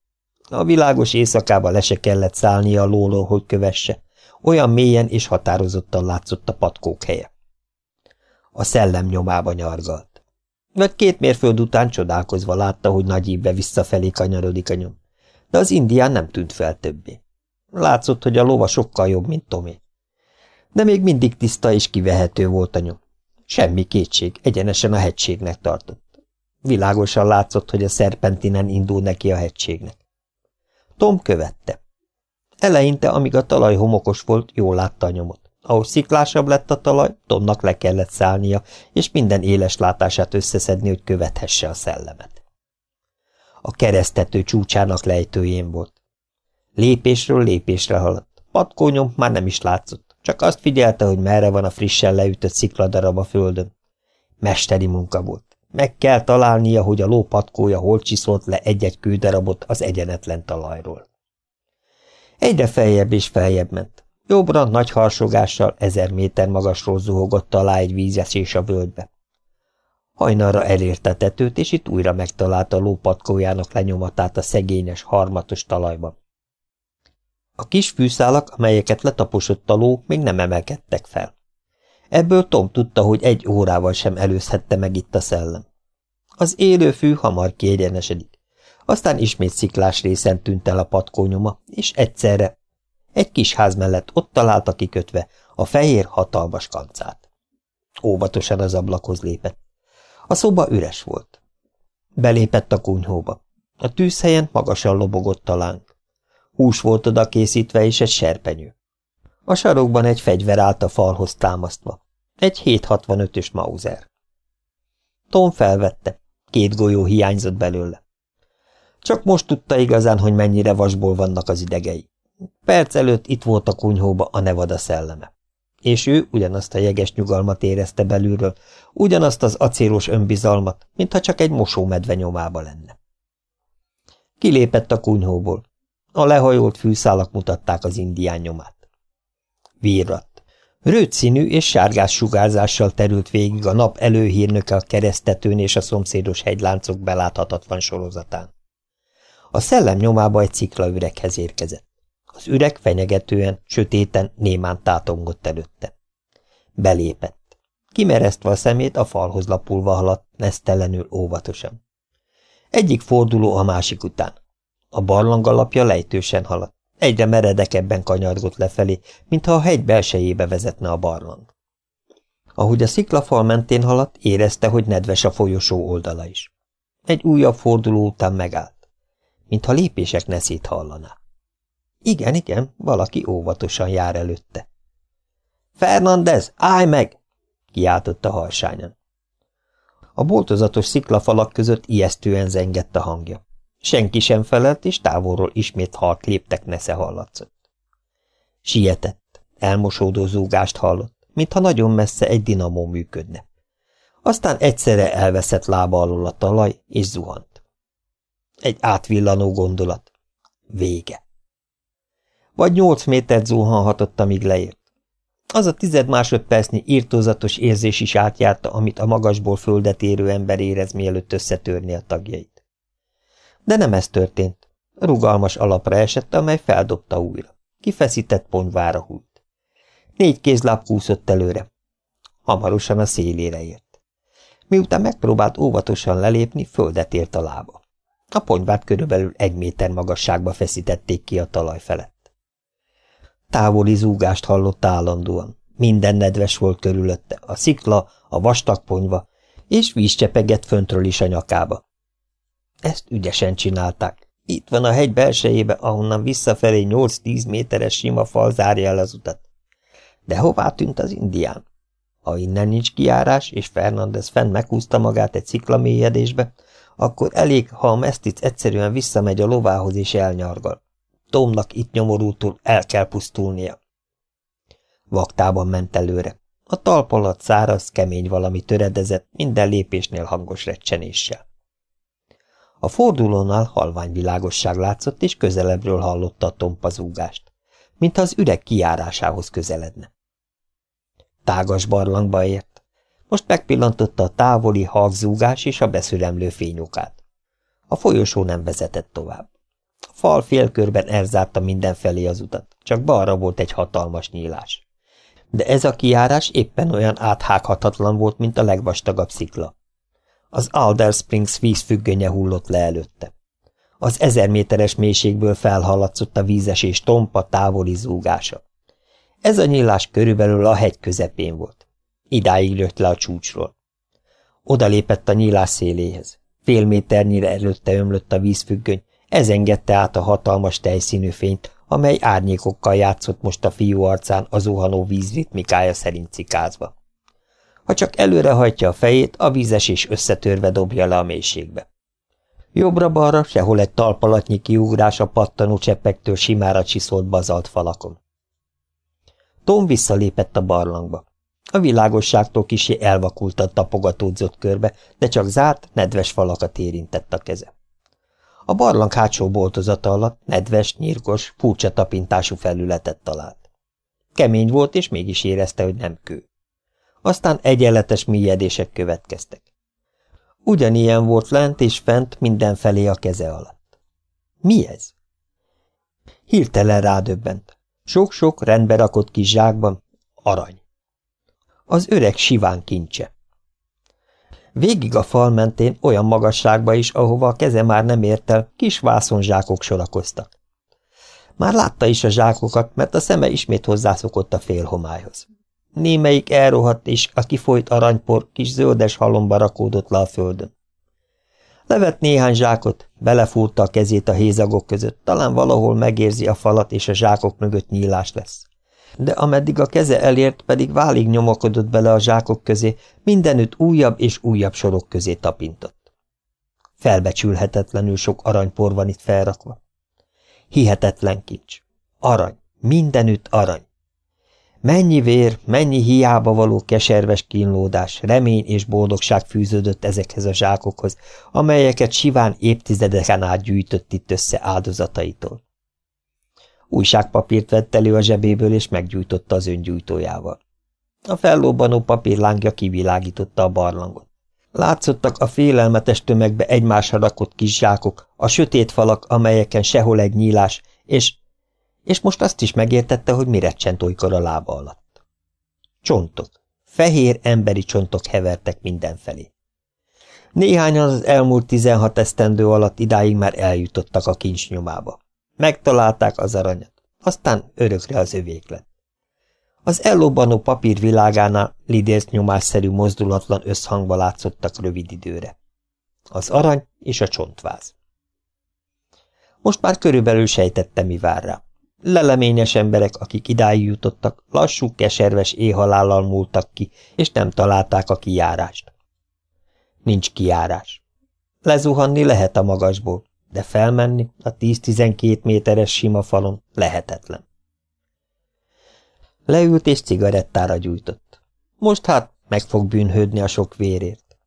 A világos éjszakába le se kellett szállnia a lóló, hogy kövesse. Olyan mélyen és határozottan látszott a patkók helye. A szellem nyomába nyargalt. Vagy két mérföld után csodálkozva látta, hogy nagy ívbe visszafelé kanyarodik a nyom. De az indián nem tűnt fel többé. Látszott, hogy a lova sokkal jobb, mint Tomé. De még mindig tiszta és kivehető volt a nyom. Semmi kétség, egyenesen a hegységnek tartott. Világosan látszott, hogy a szerpentinen indul neki a hegységnek. Tom követte. Eleinte, amíg a talaj homokos volt, jól látta a nyomot. Ahogy sziklásabb lett a talaj, Tomnak le kellett szállnia, és minden éles látását összeszedni, hogy követhesse a szellemet. A keresztető csúcsának lejtőjén volt. Lépésről lépésre haladt. Patkónyom már nem is látszott. csak azt figyelte, hogy merre van a frissen leütött szikladarab a földön. Mesteri munka volt. Meg kell találnia, hogy a ló patkója hol csiszolt le egy-egy kődarabot az egyenetlen talajról. Egyre feljebb és feljebb ment. Jobbra nagy harsogással ezer méter magasról zuhogott alá egy vízesés a völgybe. Hajnalra elérte a tetőt, és itt újra megtalálta lópatkójának lenyomatát a szegényes, harmatos talajban. A kis fűszálak, amelyeket letaposott a ló, még nem emelkedtek fel. Ebből Tom tudta, hogy egy órával sem előzhette meg itt a szellem. Az élő fű hamar kiegyenesedik. Aztán ismét sziklás részen tűnt el a patkónyoma, és egyszerre egy kis ház mellett ott találta kikötve a fehér hatalmas kancát. Óvatosan az ablakhoz lépett. A szoba üres volt. Belépett a kunyhóba. A tűzhelyen magasan lobogott a láng. Hús volt oda készítve, és egy serpenyő. A sarokban egy fegyver állt a falhoz támasztva. Egy 765-ös Mauser. Tom felvette. Két golyó hiányzott belőle. Csak most tudta igazán, hogy mennyire vasból vannak az idegei. Perc előtt itt volt a kunyhóba a Nevada szelleme. És ő ugyanazt a jeges nyugalmat érezte belülről, ugyanazt az acélos önbizalmat, mintha csak egy mosómedve nyomába lenne. Kilépett a kunyhóból. A lehajolt fűszálak mutatták az indián nyomát. Virrat. Rőt színű és sárgás sugárzással terült végig a nap előhírnöke a keresztetőn és a szomszédos hegyláncok beláthatatlan sorozatán. A szellem nyomába egy ciklaüreghez érkezett. Az üreg fenyegetően, sötéten, némán tátongott előtte. Belépett. Kimeresztve a szemét, a falhoz lapulva haladt, nesztelenül óvatosan. Egyik forduló a másik után. A barlang alapja lejtősen haladt. Egyre meredekebben kanyargott lefelé, mintha a hegy belsejébe vezetne a barlang. Ahogy a sziklafal mentén haladt, érezte, hogy nedves a folyosó oldala is. Egy újabb forduló után megállt, mintha lépések neszét hallaná. Igen, igen, valaki óvatosan jár előtte. Fernandez, állj meg! kiáltotta harsányan. A boltozatos sziklafalak között ijesztően zengett a hangja. Senki sem felelt, és távolról ismét halk léptek nesze hallatszott. Sietett, elmosódó zúgást hallott, mintha nagyon messze egy dinamó működne. Aztán egyszerre elveszett lába alól a talaj, és zuhant. Egy átvillanó gondolat. Vége. Vagy nyolc métert zuhanhatott, amíg leért. Az a tized másodpercnyi írtózatos érzés is átjárta, amit a magasból földet érő ember érez, mielőtt összetörni a tagjait. De nem ez történt. Rugalmas alapra esett, amely feldobta újra. Kifeszített ponyvára hújt. Négy kézláb kúszott előre. Hamarosan a szélére ért. Miután megpróbált óvatosan lelépni, földet ért a lába. A ponyvát körülbelül egy méter magasságba feszítették ki a talaj felett. Távoli zúgást hallott állandóan. Minden nedves volt körülötte, a szikla, a vastag ponyva, és víz csepegett föntről is a nyakába. Ezt ügyesen csinálták. Itt van a hegy belsejébe, ahonnan visszafelé 8-10 méteres sima fal zárja el az utat. De hová tűnt az indián? Ha innen nincs kiárás, és Fernandez fenn meghúzta magát egy sziklamélyedésbe, akkor elég, ha a mesztic egyszerűen visszamegy a lovához és elnyargal. Tomnak itt nyomorultul el kell pusztulnia. Vaktában ment előre. A talp alatt száraz, kemény valami töredezett, minden lépésnél hangos recsenéssel. A fordulónál halvány világosság látszott, és közelebbről hallotta a tompazúgást, mintha az üreg kiárásához közeledne. Tágas barlangba ért. Most megpillantotta a távoli halkzúgás és a beszüremlő fényokát. A folyosó nem vezetett tovább. Fal félkörben elzárta mindenfelé az utat, csak balra volt egy hatalmas nyílás. De ez a kiárás éppen olyan áthághatatlan volt, mint a legvastagabb szikla. Az Alder Springs vízfüggönye hullott le előtte. Az ezer méteres mélységből felhallatszott a vízes és tompa távoli zúgása. Ez a nyílás körülbelül a hegy közepén volt. Idáig jött le a csúcsról. Oda lépett a nyílás széléhez. Fél méternyire előtte ömlött a vízfüggöny, ez engedte át a hatalmas tejszínű fényt, amely árnyékokkal játszott most a fiú arcán a zuhanó víz ritmikája szerint cikázva. Ha csak előrehajtja a fejét, a vízesés összetörve dobja le a mélységbe. Jobbra-balra sehol egy talpalatnyi kiugrás a pattanó cseppektől simára csiszolt bazalt falakon. Tom visszalépett a barlangba. A világosságtól kisé elvakultan tapogatódzott körbe, de csak zárt, nedves falakat érintett a keze. A barlang hátsó boltozata alatt nedves, nyírkos, furcsa tapintású felületet talált. Kemény volt, és mégis érezte, hogy nem kő. Aztán egyenletes mélyedések következtek. Ugyanilyen volt lent és fent mindenfelé a keze alatt. Mi ez? Hirtelen rádöbbent. Sok-sok rendbe rakott kis zsákban arany. Az öreg siván kincse. Végig a fal mentén olyan magasságba is, ahova a keze már nem ért el, kis vászonzsákok sorakoztak. Már látta is a zsákokat, mert a szeme ismét hozzászokott a félhomályhoz. Némelyik elrohadt, és a kifolyt aranypor kis zöldes halomba rakódott le a földön. Levett néhány zsákot, belefúrta a kezét a hézagok között, talán valahol megérzi a falat, és a zsákok mögött nyílás lesz. De ameddig a keze elért, pedig válig nyomakodott bele a zsákok közé, mindenütt újabb és újabb sorok közé tapintott. Felbecsülhetetlenül sok aranypor van itt felrakva. Hihetetlen kincs. Arany. Mindenütt arany. Mennyi vér, mennyi hiába való keserves kínlódás, remény és boldogság fűződött ezekhez a zsákokhoz, amelyeket Siván évtizedeken át gyűjtött itt össze áldozataitól. Újságpapírt vett elő a zsebéből, és meggyújtotta az öngyújtójával. A fellóbanó papírlángja kivilágította a barlangot. Látszottak a félelmetes tömegbe egymásra rakott kis zsákok, a sötét falak, amelyeken sehol egy nyílás, és és most azt is megértette, hogy mire csent olykor a lába alatt. Csontok, fehér emberi csontok hevertek mindenfelé. Néhányan az elmúlt tizenhat esztendő alatt idáig már eljutottak a kincs nyomába. Megtalálták az aranyat, aztán örökre az övék lett. Az ellobbanó papír világánál lidérc nyomásszerű mozdulatlan összhangba látszottak rövid időre. Az arany és a csontváz. Most már körülbelül sejtette, mi vár rá. Leleményes emberek, akik idáig jutottak, lassú, keserves éhalállal múltak ki, és nem találták a kijárást. Nincs kijárás. Lezuhanni lehet a magasból, de felmenni a 10-12 méteres sima falon lehetetlen. Leült és cigarettára gyújtott. Most hát meg fog bűnhődni a sok vérért.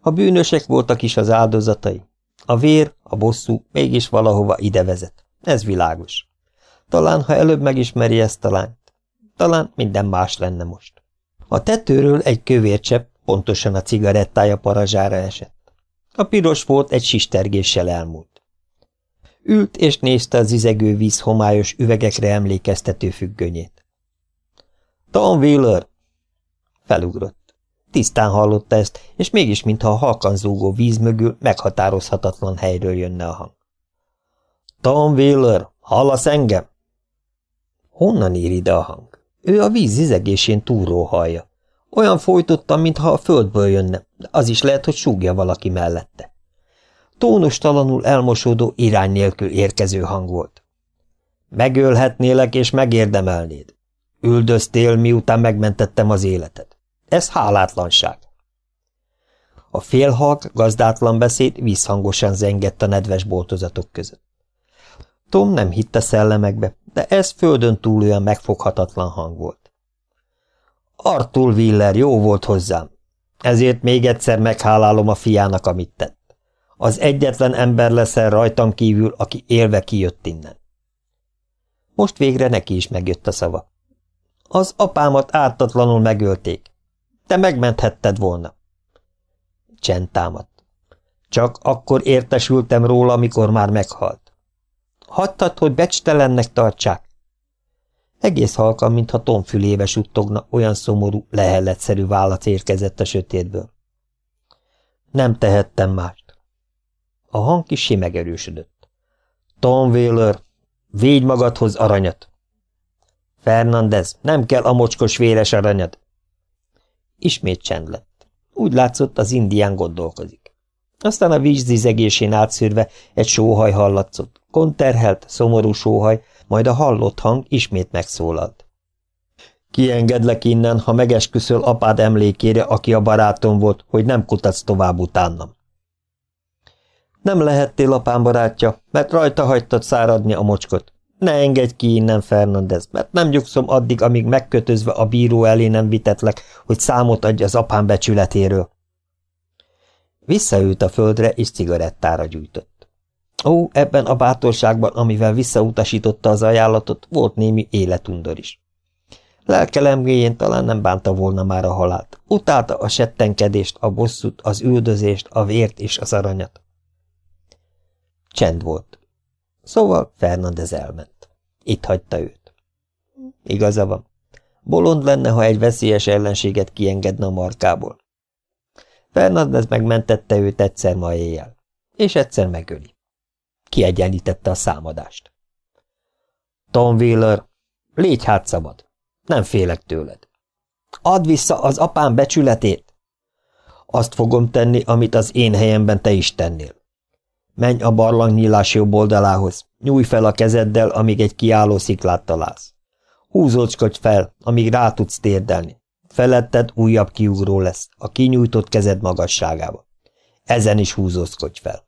A bűnösek voltak is az áldozatai. A vér, a bosszú mégis valahova ide vezet. Ez világos. Talán, ha előbb megismeri ezt a lányt. Talán minden más lenne most. A tetőről egy kövércsepp pontosan a cigarettája parazsára esett. A piros volt egy sistergéssel elmúlt. Ült és nézte a zizegő víz homályos üvegekre emlékeztető függönyét. Tom Wheeler! Felugrott. Tisztán hallotta ezt, és mégis mintha a halkan zúgó víz mögül meghatározhatatlan helyről jönne a hang. Tom Wheeler, hallasz engem? Honnan ír ide a hang? Ő a víz zizegésén túró hallja. Olyan folytottam, mintha a földből jönne, de az is lehet, hogy súgja valaki mellette. Tónustalanul elmosódó irány nélkül érkező hang volt. Megölhetnélek és megérdemelnéd. Üldöztél, miután megmentettem az életed. Ez hálátlanság. A félhalk, gazdátlan beszéd visszhangosan zengett a nedves boltozatok között. Tom nem hitte szellemekbe, de ez földön túl olyan megfoghatatlan hang volt. Arthur Willer jó volt hozzám, ezért még egyszer meghálálom a fiának, amit tett. Az egyetlen ember leszel rajtam kívül, aki élve kijött innen. Most végre neki is megjött a szava. Az apámat ártatlanul megölték. Te megmenthetted volna. Csend támadt. Csak akkor értesültem róla, amikor már meghalt. Hagytad, hogy becstelennek tartsák? Egész halkan, mintha tomfülébe suttogna, olyan szomorú, lehelletszerű vállac érkezett a sötétből. Nem tehettem mást. A hang kissé megerősödött. Tom Wheeler, védj magadhoz aranyat! Fernandez, nem kell a mocskos véres aranyad! Ismét csend lett. Úgy látszott, az indián gondolkozik. Aztán a víz zizegésén átszűrve egy sóhaj hallatszott, konterhelt, szomorú sóhaj, majd a hallott hang ismét megszólalt. Kiengedlek innen, ha megesküszöl apád emlékére, aki a barátom volt, hogy nem kutatsz tovább utánam. Nem lehettél apám barátja, mert rajta hagytad száradni a mocskot. Ne engedj ki innen, Fernandez, mert nem nyugszom addig, amíg megkötözve a bíró elé nem vitetlek, hogy számot adj az apám becsületéről. Visszaült a földre, és cigarettára gyújtott. Ó, ebben a bátorságban, amivel visszautasította az ajánlatot, volt némi életundor is. Lelkelemgéjén talán nem bánta volna már a halált. Utálta a settenkedést, a bosszút, az üldözést, a vért és az aranyat. Csend volt. Szóval Fernandez elment. Itt hagyta őt. Igaza van. Bolond lenne, ha egy veszélyes ellenséget kiengedne a markából. Fernandez megmentette őt egyszer ma éjjel, és egyszer megöli. Kiegyenlítette a számadást. Tom Wheeler, légy hát szabad. Nem félek tőled. Add vissza az apám becsületét! Azt fogom tenni, amit az én helyemben te is tennél. Menj a barlang nyílás jobb oldalához, nyújj fel a kezeddel, amíg egy kiálló sziklát találsz. Húzócskodj fel, amíg rá tudsz térdelni. Feletted újabb kiugró lesz, a kinyújtott kezed magasságába. Ezen is húzózkodj fel.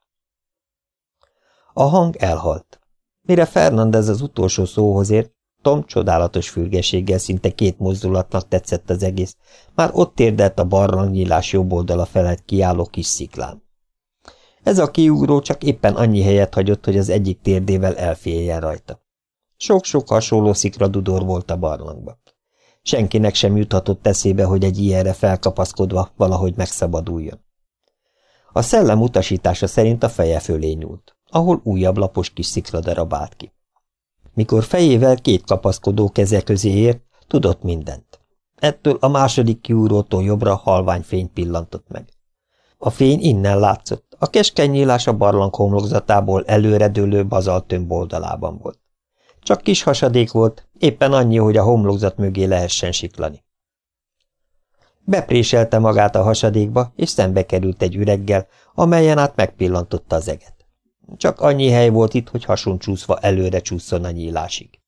A hang elhalt. Mire Fernandez az utolsó szóhoz ért, Tom csodálatos fürgeséggel szinte két mozdulatnak tetszett az egész, már ott térdelt a barlangnyílás jobb oldala felett kiálló kis sziklán. Ez a kiugró csak éppen annyi helyet hagyott, hogy az egyik térdével elféljen rajta. Sok-sok hasonló szikradudor volt a barlangban. Senkinek sem juthatott eszébe, hogy egy ilyenre felkapaszkodva valahogy megszabaduljon. A szellem utasítása szerint a feje fölé nyúlt, ahol újabb lapos kis szikladarab állt ki. Mikor fejével két kapaszkodó keze közé ért, tudott mindent. Ettől a második kiúrótól jobbra halvány fény pillantott meg. A fény innen látszott, a keskeny nyílás a barlang homlokzatából előredőlő bazaltömb oldalában volt. Csak kis hasadék volt, éppen annyi, hogy a homlokzat mögé lehessen siklani. Bepréselte magát a hasadékba, és szembe került egy üreggel, amelyen át megpillantotta az eget. Csak annyi hely volt itt, hogy hason csúszva előre csúszson a nyílásig.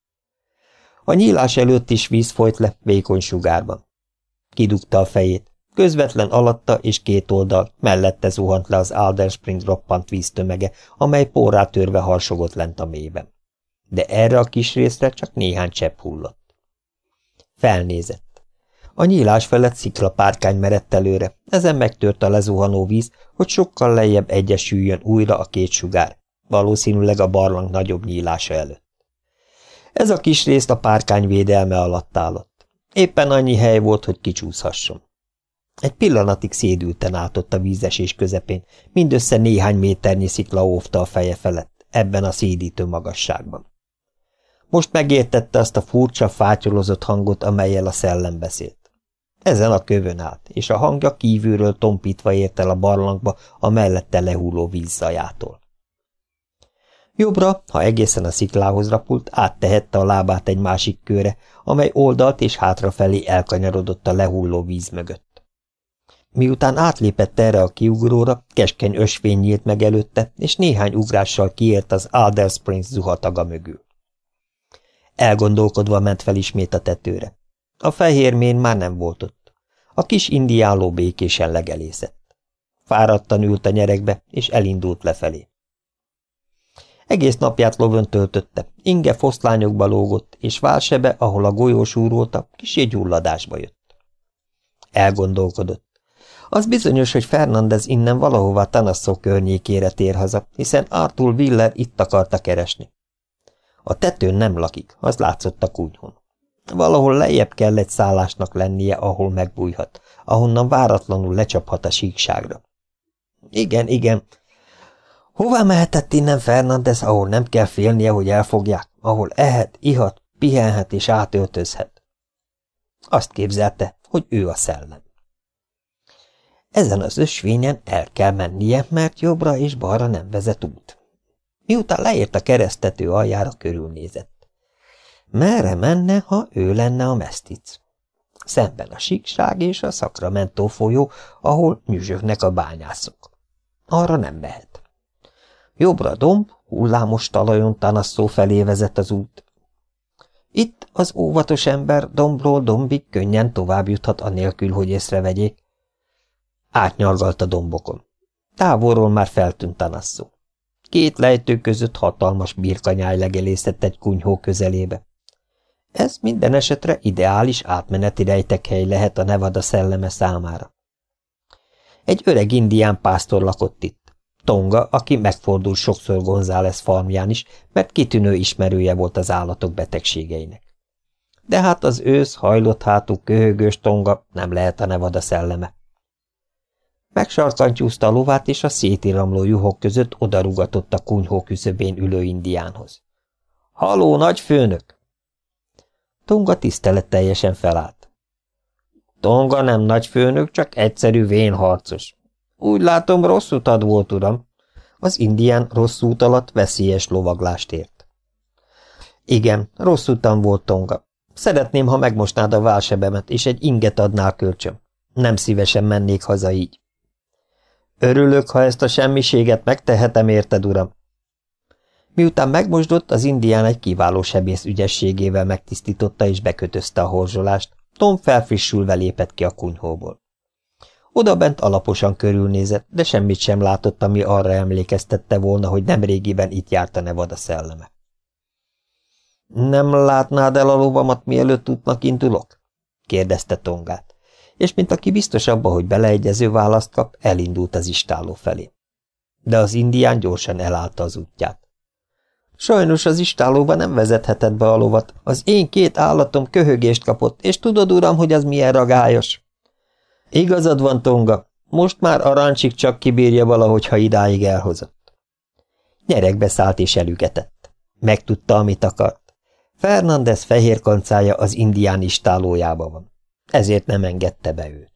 A nyílás előtt is víz folyt le vékony sugárban. Kidugta a fejét. Közvetlen alatta és két oldal mellette zuhant le az Alder Spring roppant víztömege, amely porrá törve harsogott lent a mélyben. De erre a kis részre csak néhány csepp hullott. Felnézett. A nyílás felett szikla párkány merett előre, ezen megtört a lezuhanó víz, hogy sokkal lejjebb egyesüljön újra a két sugár, valószínűleg a barlang nagyobb nyílása előtt. Ez a kis részt a párkány védelme alatt állott. Éppen annyi hely volt, hogy kicsúszhasson. Egy pillanatig szédülten állt a vízesés közepén, mindössze néhány méternyi szikla óvta a feje felett, ebben a szédítő magasságban. Most megértette azt a furcsa, fátyolozott hangot, amelyel a szellem beszélt. Ezen a kövön állt, és a hangja kívülről tompítva ért el a barlangba a mellette lehulló vízzajától. Jobbra, ha egészen a sziklához rapult, áttehette a lábát egy másik köre, amely oldalt és hátrafelé elkanyarodott a lehulló víz mögött. Miután átlépett erre a kiugróra, keskeny ösvény nyílt meg előtte, és néhány ugrással kiért az Alder Springs zuhataga mögül. Elgondolkodva ment fel ismét a tetőre. A fehér mén már nem volt ott. A kis indiáló békésen legelészett. Fáradtan ült a nyerekbe, és elindult lefelé. Egész napját lovön töltötte, inge foszlányokba lógott, és válsebe, ahol a golyó súrolta, kisé gyulladásba jött. Elgondolkodott. Az bizonyos, hogy Fernandez innen valahova Tanasszó környékére tér haza, hiszen Arthur Willer itt akarta keresni. A tetőn nem lakik, az látszott a kúnyhon. Valahol lejjebb kell egy szállásnak lennie, ahol megbújhat, ahonnan váratlanul lecsaphat a síkságra. Igen, igen. Hová mehetett innen Fernandez, ahol nem kell félnie, hogy elfogják, ahol ehet, ihat, pihenhet és átöltözhet? Azt képzelte, hogy ő a szellem. Ezen az ösvényen el kell mennie, mert jobbra és balra nem vezet út. Miután leért a keresztető aljára körülnézett. Merre menne, ha ő lenne a mesztic? Szemben a síkság és a Sacramento folyó, ahol nyüzsögnek a bányászok. Arra nem mehet. Jobbra domb, hullámos talajon tanasszó felé vezet az út. Itt az óvatos ember dombról dombig könnyen tovább juthat anélkül, hogy észrevegyék. Átnyargalt a dombokon. Távolról már feltűnt tanasszó. két lejtő között hatalmas birkanyáj legelészett egy kunyhó közelébe. Ez minden esetre ideális átmeneti rejtekhely lehet a Nevada szelleme számára. Egy öreg indián pásztor lakott itt. Tonga, aki megfordul sokszor González farmján is, mert kitűnő ismerője volt az állatok betegségeinek. De hát az ősz, hajlott hátú, köhögős Tonga nem lehet a Nevada szelleme. Megsarkantyúzta a lovát, és a szétiramló juhok között odarugatott a kunyhó küszöbén ülő indiánhoz. – Haló, nagy főnök! Tonga tiszteletteljesen felállt. Tonga nem nagy főnök, csak egyszerű vénharcos. Úgy látom, rossz utad volt, uram. Az indián rossz út alatt veszélyes lovaglást ért. Igen, rossz utam volt, Tonga. Szeretném, ha megmosnád a válsebemet, és egy inget adnál kölcsön. Nem szívesen mennék haza így. Örülök, ha ezt a semmiséget megtehetem, érted, uram? Miután megmosdott, az indián egy kiváló sebész ügyességével megtisztította és bekötözte a horzsolást, Tom felfrissülve lépett ki a kunyhóból. Oda bent alaposan körülnézett, de semmit sem látott, ami arra emlékeztette volna, hogy nem régiben itt járt a Nevada szelleme. Nem látnád el a lovamat, mielőtt útnak indulok? kérdezte Tongát, és mint aki biztos abba, hogy beleegyező választ kap, elindult az istáló felé. De az indián gyorsan elállta az útját. Sajnos az istálóba nem vezetheted be a lovat. Az én két állatom köhögést kapott, és tudod, uram, hogy az milyen ragályos. Igazad van, Tonga. Most már a csak kibírja valahogy, ha idáig elhozott. Nyerekbe szállt és elügetett. Megtudta, amit akart. Fernandez fehér kancája az indián istálójába van. Ezért nem engedte be őt.